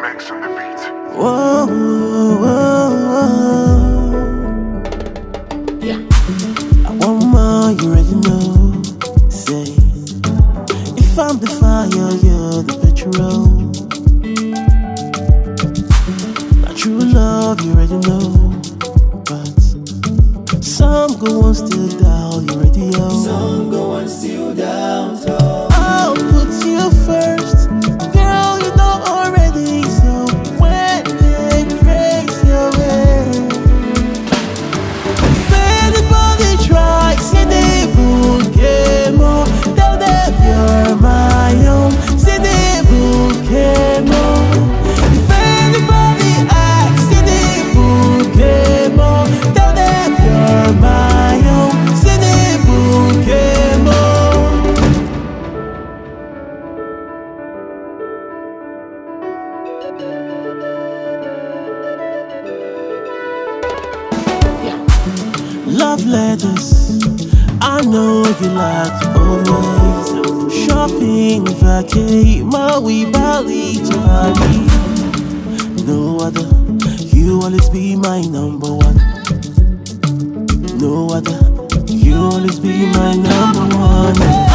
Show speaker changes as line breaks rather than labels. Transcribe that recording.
Max on the beat.
Whoa, whoa, whoa,
Yeah.
I want more, you already know. Say, if I'm the fire, you're the petrol. Not true love, you already know. But some go on still down, Love letters. I know you like always shopping, vacate, Maui, Bali to Bali. No other, you always be my number one. No other, you always be my number one.